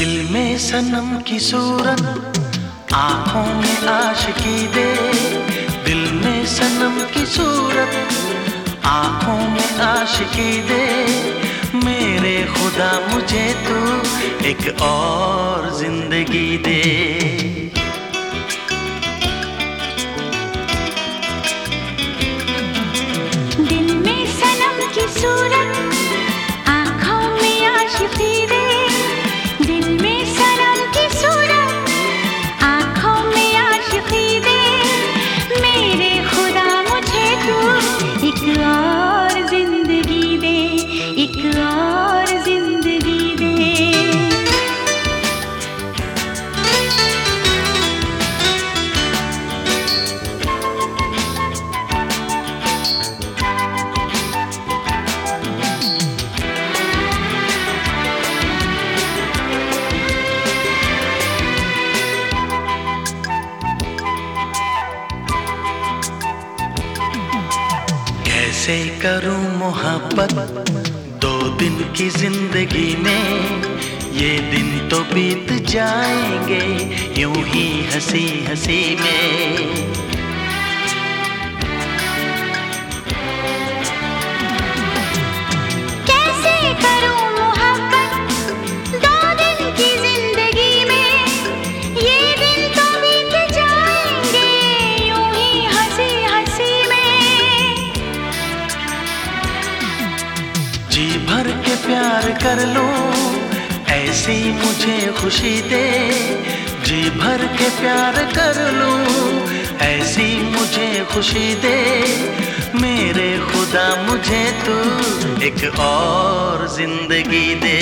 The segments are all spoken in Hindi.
सनम की सूरत, आँखों में आशिकी दे। दिल में सनम की सूरत, आँखों में आशिकी दे। मेरे खुदा मुझे तू एक और ज़िंदगी दे। कैसे करूँ मोहब्बत। दो दिन की ज़िंदगी में ये दिन तो बीत जाएँगे, यूँ ही हँसी हँसी में। प्यार कर लो, ऐसी मुझे खुशी दे। जी भर के प्यार कर लो, ऐसी मुझे खुशी दे। मेरे खुदा मुझे तू एक और ज़िंदगी दे।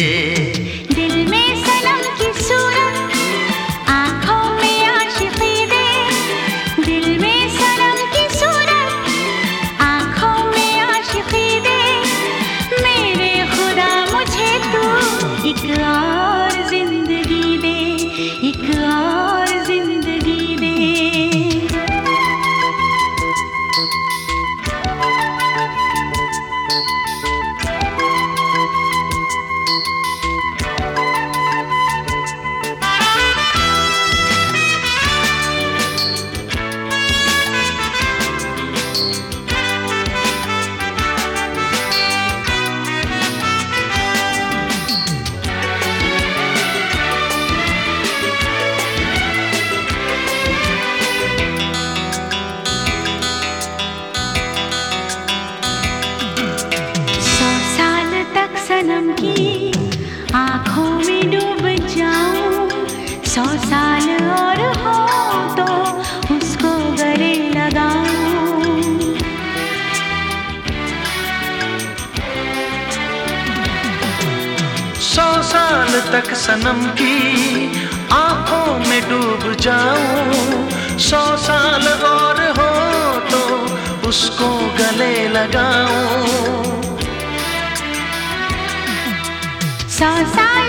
सौ साल तक सनम की आँखों में डूब जाऊँ। सौ साल और हो तो उसको गले लगाऊँ। सौ साल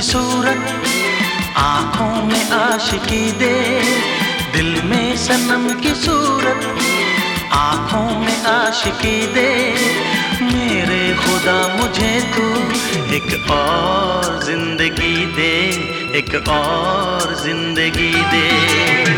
की सूरत, आँखों में आशिकी दे। दिल में सनम की सूरत, आँखों में आशिकी दे। मेरे खुदा मुझे तू एक और ज़िंदगी दे, एक और ज़िंदगी दे।